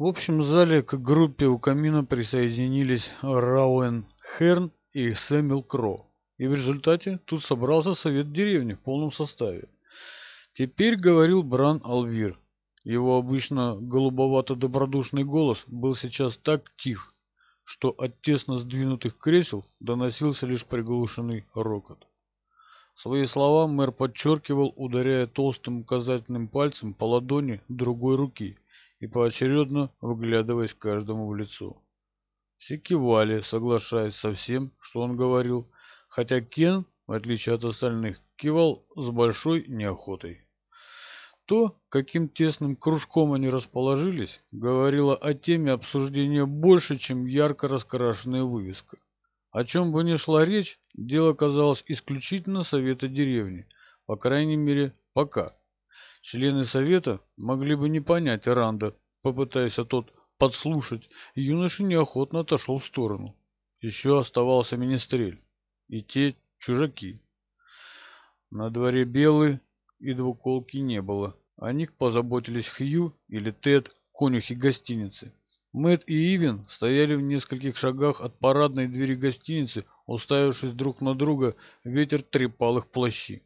В общем зале к группе у камина присоединились Рауэн Херн и Сэмюэл Кро. И в результате тут собрался совет деревни в полном составе. Теперь говорил Бран Алвир. Его обычно голубовато-добродушный голос был сейчас так тих, что от тесно сдвинутых кресел доносился лишь приглушенный рокот. Свои слова мэр подчеркивал, ударяя толстым указательным пальцем по ладони другой руки – и поочередно выглядываясь каждому в лицо. Все кивали, соглашаясь со всем, что он говорил, хотя Кен, в отличие от остальных, кивал с большой неохотой. То, каким тесным кружком они расположились, говорило о теме обсуждения больше, чем ярко раскрашенная вывеска. О чем бы ни шла речь, дело казалось исключительно совета деревни, по крайней мере, пока. Члены совета могли бы не понять Иранда, попытаясь тот подслушать, юноша неохотно отошел в сторону. Еще оставался министрель и те чужаки. На дворе белые и двуколки не было. О них позаботились Хью или Тед, конюхи гостиницы. Мэт и Ивин стояли в нескольких шагах от парадной двери гостиницы, уставившись друг на друга, ветер трепал их плащи.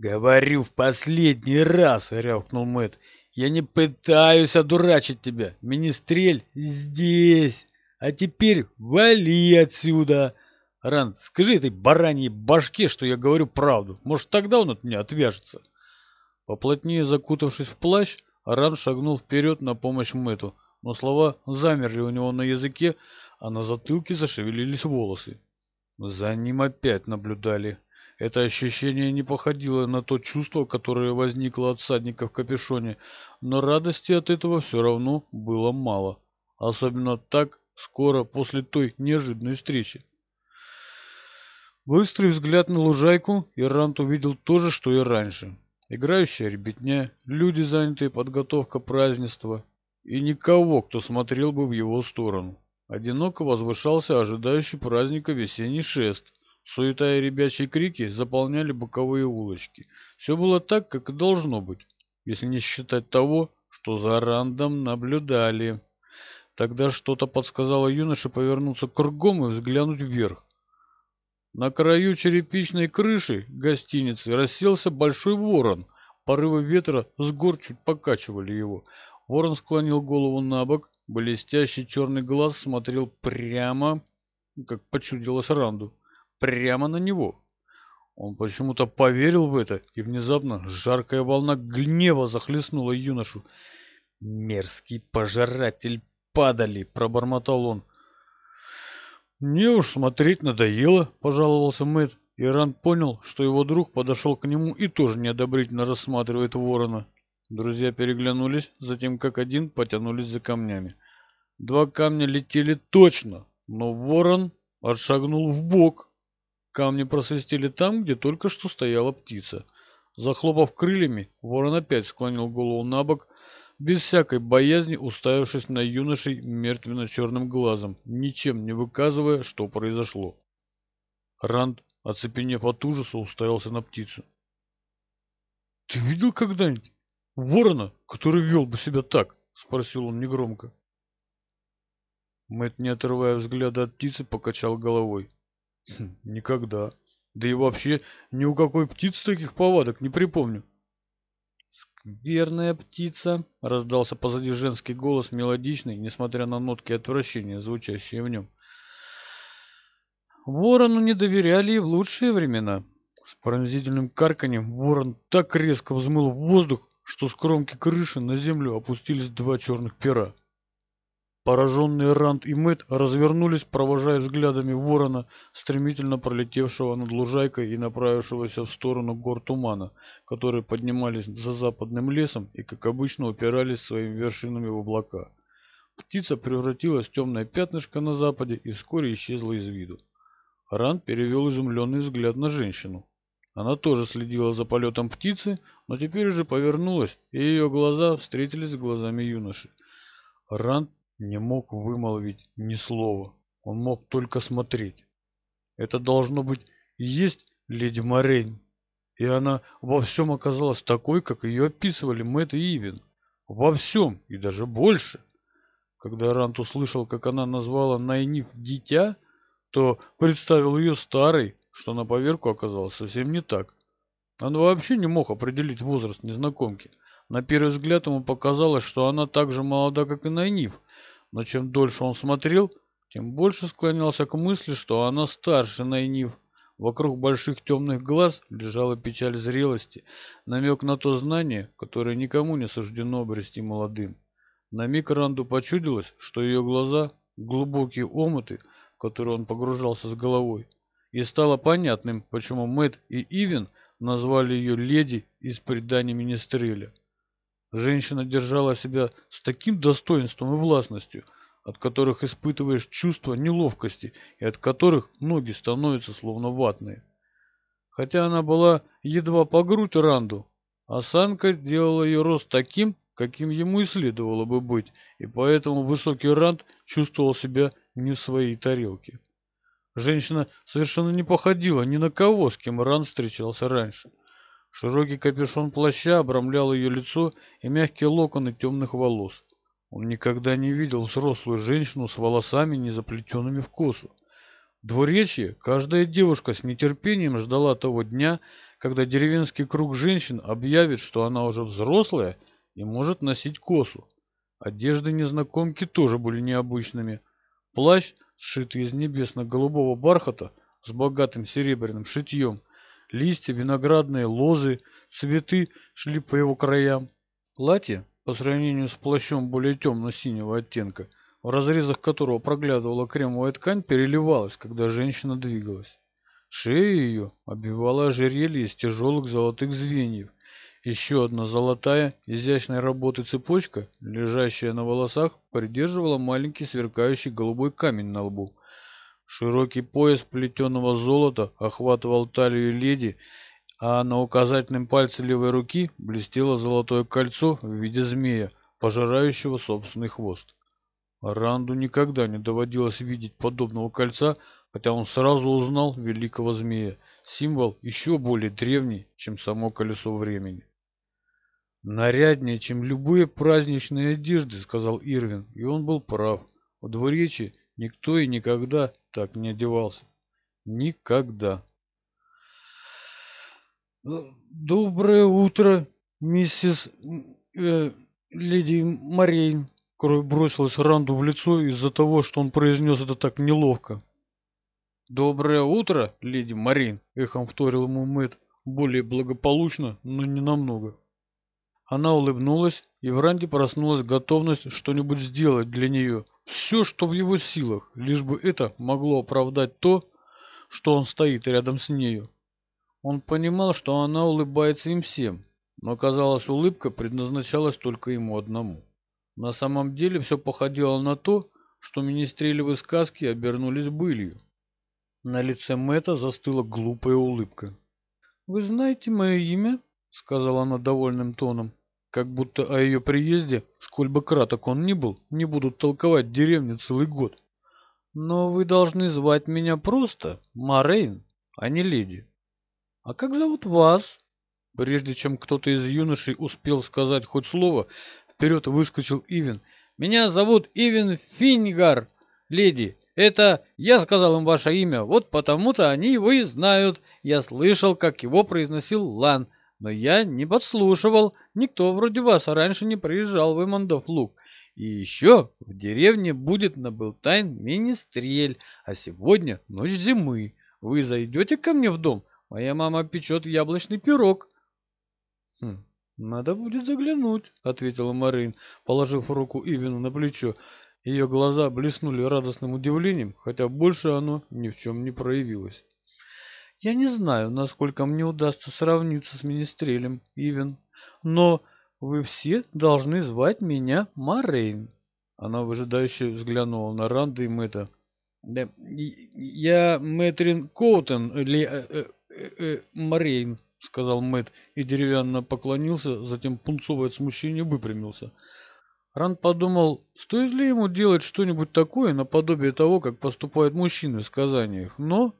«Говорю в последний раз!» — рявкнул Мэтт. «Я не пытаюсь одурачить тебя! Министрель здесь! А теперь вали отсюда!» Ранд, скажи этой бараньей башке, что я говорю правду. Может, тогда он от меня отвяжется?» Поплотнее закутавшись в плащ, Ранд шагнул вперед на помощь Мэтту, но слова замерли у него на языке, а на затылке зашевелились волосы. За ним опять наблюдали. Это ощущение не походило на то чувство, которое возникло от всадника в капюшоне, но радости от этого все равно было мало. Особенно так скоро после той неожиданной встречи. Быстрый взгляд на лужайку, и Рант увидел то же, что и раньше. Играющая ребятня, люди, занятые подготовкой празднества, и никого, кто смотрел бы в его сторону. Одиноко возвышался ожидающий праздника весенний шест – Суета и ребячьи крики заполняли боковые улочки. Все было так, как и должно быть, если не считать того, что за Рандом наблюдали. Тогда что-то подсказало юноше повернуться кругом и взглянуть вверх. На краю черепичной крыши гостиницы расселся большой ворон. Порывы ветра с гор чуть покачивали его. Ворон склонил голову на бок, блестящий черный глаз смотрел прямо, как почудилось Ранду прямо на него. Он почему-то поверил в это, и внезапно жаркая волна гнева захлестнула юношу. «Мерзкий пожиратель падали!» — пробормотал он. «Мне уж смотреть надоело», — пожаловался Мэтт. Иран понял, что его друг подошел к нему и тоже неодобрительно рассматривает ворона. Друзья переглянулись, затем как один потянулись за камнями. Два камня летели точно, но ворон отшагнул в бок Камни просвистели там, где только что стояла птица. Захлопав крыльями, ворон опять склонил голову на бок, без всякой боязни уставившись на юношей мертвенно-черным глазом, ничем не выказывая, что произошло. Ранд, оцепенев от ужаса, уставился на птицу. «Ты видел когда-нибудь ворона, который вел бы себя так?» — спросил он негромко. Мэт, не отрывая взгляда от птицы, покачал головой. Никогда. Да и вообще ни у какой птицы таких повадок не припомню. «Скверная птица!» — раздался позади женский голос, мелодичный, несмотря на нотки отвращения, звучащие в нем. Ворону не доверяли и в лучшие времена. С пронзительным карканем ворон так резко взмыл в воздух, что с кромки крыши на землю опустились два черных пера. Пораженные Ранд и Мэтт развернулись, провожая взглядами ворона, стремительно пролетевшего над лужайкой и направившегося в сторону гор тумана, которые поднимались за западным лесом и, как обычно, упирались своими вершинами в облака. Птица превратилась в темное пятнышко на западе и вскоре исчезла из виду. Ранд перевел изумленный взгляд на женщину. Она тоже следила за полетом птицы, но теперь уже повернулась, и ее глаза встретились с глазами юноши. Ранд не мог вымолвить ни слова. Он мог только смотреть. Это должно быть и есть леди Морейн. И она во всем оказалась такой, как ее описывали Мэтт и Ивин. Во всем, и даже больше. Когда Рант услышал, как она назвала Найниф «дитя», то представил ее старой, что на поверку оказалось совсем не так. Он вообще не мог определить возраст незнакомки. На первый взгляд ему показалось, что она так же молода, как и Найниф, но чем дольше он смотрел, тем больше склонялся к мысли, что она старше Найнив. Вокруг больших темных глаз лежала печаль зрелости, намек на то знание, которое никому не суждено обрести молодым. На миг Ранду почудилось, что ее глаза — глубокие омыты, в которые он погружался с головой. И стало понятным, почему Мэтт и Ивен назвали ее «Леди из предания Министреля». Женщина держала себя с таким достоинством и властностью, от которых испытываешь чувство неловкости и от которых ноги становятся словно ватные. Хотя она была едва по грудь Ранду, осанка делала ее рост таким, каким ему и следовало бы быть, и поэтому высокий Ранд чувствовал себя не в своей тарелке. Женщина совершенно не походила ни на кого, с кем Ранд встречался раньше. Широкий капюшон плаща обрамлял ее лицо и мягкие локоны темных волос. Он никогда не видел взрослую женщину с волосами, не заплетенными в косу. В двуречье каждая девушка с нетерпением ждала того дня, когда деревенский круг женщин объявит, что она уже взрослая и может носить косу. Одежды незнакомки тоже были необычными. Плащ, сшитый из небесно-голубого бархата, с богатым серебряным шитьем, Листья, виноградные лозы, цветы шли по его краям. Платье, по сравнению с плащом более темно-синего оттенка, в разрезах которого проглядывала кремовая ткань, переливалась, когда женщина двигалась. Шею ее обвивало ожерелье из тяжелых золотых звеньев. Еще одна золотая, изящной работы цепочка, лежащая на волосах, придерживала маленький сверкающий голубой камень на лбу. Широкий пояс плетеного золота охватывал талию леди, а на указательном пальце левой руки блестело золотое кольцо в виде змея, пожирающего собственный хвост. Ранду никогда не доводилось видеть подобного кольца, хотя он сразу узнал великого змея, символ еще более древний, чем само колесо времени. «Наряднее, чем любые праздничные одежды», — сказал Ирвин, и он был прав. В двуречи никто и никогда так не одевался. Никогда. Э, доброе утро, миссис э, леди Марейн. Кровь бросилась Ранду в лицо из-за того, что он произнес это так неловко. «Доброе утро, леди Марин!» — эхом вторил ему Мэтт. Более благополучно, но не намного. Она улыбнулась, и в Ранде проснулась готовность что-нибудь сделать для нее, все, что в его силах, лишь бы это могло оправдать то, что он стоит рядом с нею. Он понимал, что она улыбается им всем, но, казалось, улыбка предназначалась только ему одному. На самом деле все походило на то, что министрелевы сказки обернулись былью. На лице Мэтта застыла глупая улыбка. «Вы знаете мое имя?» — сказала она довольным тоном как будто о ее приезде, сколь бы краток он ни был, не будут толковать деревню целый год. Но вы должны звать меня просто Морейн, а не леди. А как зовут вас? Прежде чем кто-то из юношей успел сказать хоть слово, вперед выскочил Ивен. Меня зовут Ивен Фингар, леди. Это я сказал им ваше имя, вот потому-то они его и знают. Я слышал, как его произносил Лан. Но я не подслушивал, никто вроде вас а раньше не приезжал в Имандов-Луг. И еще в деревне будет на Белтайн министрель, а сегодня ночь зимы. Вы зайдете ко мне в дом? Моя мама печет яблочный пирог. Хм, надо будет заглянуть, ответила Марин, положив руку Ивину на плечо. Ее глаза блеснули радостным удивлением, хотя больше оно ни в чем не проявилось. Я не знаю, насколько мне удастся сравниться с министрелем Ивен, но вы все должны звать меня Морейн. Она выжидающе взглянула на Ранда и Мэтта. Да, я Мэтрин Коутен, или э, э, э, э, Морейн, сказал Мэт и деревянно поклонился, затем пунцовый от выпрямился. Ранд подумал, стоит ли ему делать что-нибудь такое, наподобие того, как поступают мужчины в сказаниях, но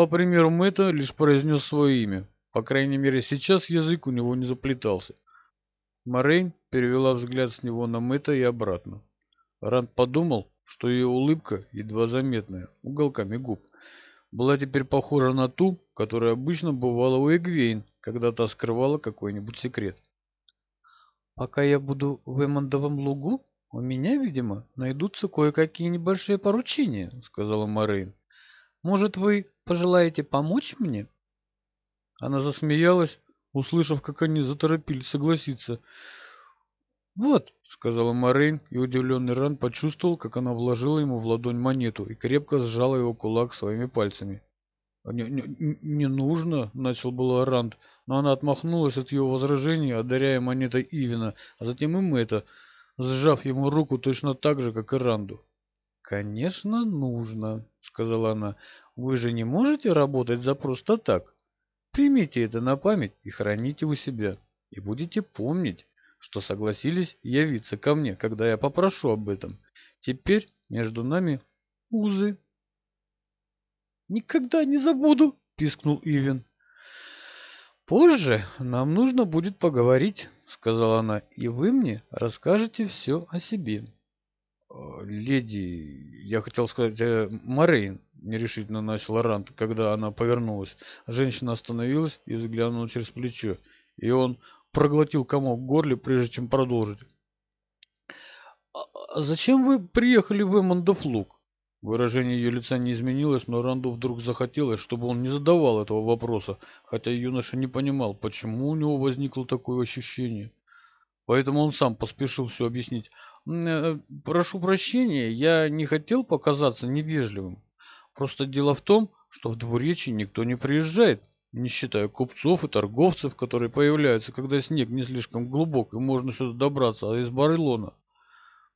по примеру Мэтта лишь произнес свое имя. По крайней мере, сейчас язык у него не заплетался. Морейн перевела взгляд с него на Мэтта и обратно. Ранд подумал, что ее улыбка, едва заметная, уголками губ, была теперь похожа на ту, которая обычно бывала у Эгвейн, когда та скрывала какой-нибудь секрет. «Пока я буду в Эмондовом лугу, у меня, видимо, найдутся кое-какие небольшие поручения», — сказала Морейн. «Может, вы пожелаете помочь мне?» Она засмеялась, услышав, как они заторопились согласиться. «Вот», — сказала Морейн, и удивленный Ран почувствовал, как она вложила ему в ладонь монету и крепко сжала его кулак своими пальцами. А, «Не, не, не нужно», — начал было Ранд, но она отмахнулась от его возражения, одаряя монетой Ивина, а затем и это, сжав ему руку точно так же, как и Ранду. «Конечно, нужно», — сказала она. «Вы же не можете работать за просто так. Примите это на память и храните у себя. И будете помнить, что согласились явиться ко мне, когда я попрошу об этом. Теперь между нами узы». «Никогда не забуду», — пискнул Ивен. «Позже нам нужно будет поговорить», — сказала она, — «и вы мне расскажете все о себе». Э, леди, я хотел сказать, э, Морейн, нерешительно начал Рант, когда она повернулась. Женщина остановилась и взглянула через плечо, и он проглотил комок в горле, прежде чем продолжить. «А «Зачем вы приехали в Эммондофлук?» Выражение ее лица не изменилось, но Ранду вдруг захотелось, чтобы он не задавал этого вопроса, хотя юноша не понимал, почему у него возникло такое ощущение. Поэтому он сам поспешил все объяснить. Э, прошу прощения, я не хотел показаться невежливым. Просто дело в том, что в двуречи никто не приезжает, не считая купцов и торговцев, которые появляются, когда снег не слишком глубок и можно сюда добраться а из Барылона.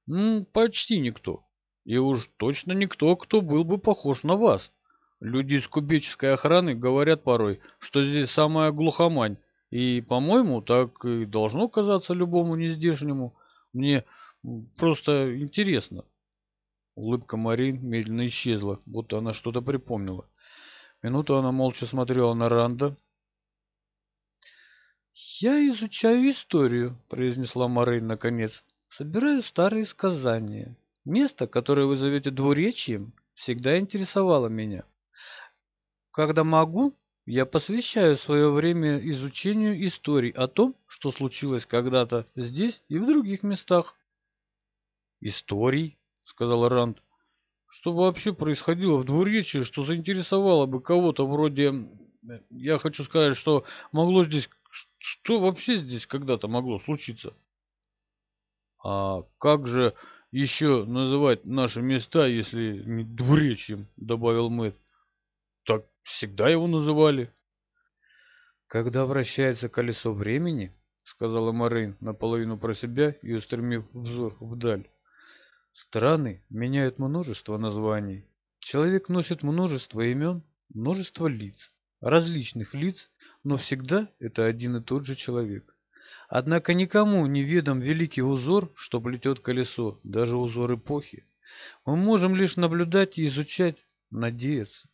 М почти никто. И уж точно никто, кто был бы похож на вас. Люди из кубической охраны говорят порой, что здесь самая глухомань. И, по-моему, так и должно казаться любому нездешнему. Мне Просто интересно. Улыбка Марин медленно исчезла, будто она что-то припомнила. Минуту она молча смотрела на Ранда. «Я изучаю историю», — произнесла Марин наконец. «Собираю старые сказания. Место, которое вы зовете двуречьем, всегда интересовало меня. Когда могу, я посвящаю свое время изучению историй о том, что случилось когда-то здесь и в других местах историй, — сказал Ранд, — что вообще происходило в двуречии, что заинтересовало бы кого-то вроде... Я хочу сказать, что могло здесь... Что вообще здесь когда-то могло случиться? А как же еще называть наши места, если не двуречьем, — добавил Мэтт. Так всегда его называли. Когда вращается колесо времени, — сказала Морейн наполовину про себя и устремив взор вдаль, Страны меняют множество названий. Человек носит множество имен, множество лиц, различных лиц, но всегда это один и тот же человек. Однако никому не ведом великий узор, что плетет колесо, даже узор эпохи. Мы можем лишь наблюдать и изучать, надеяться.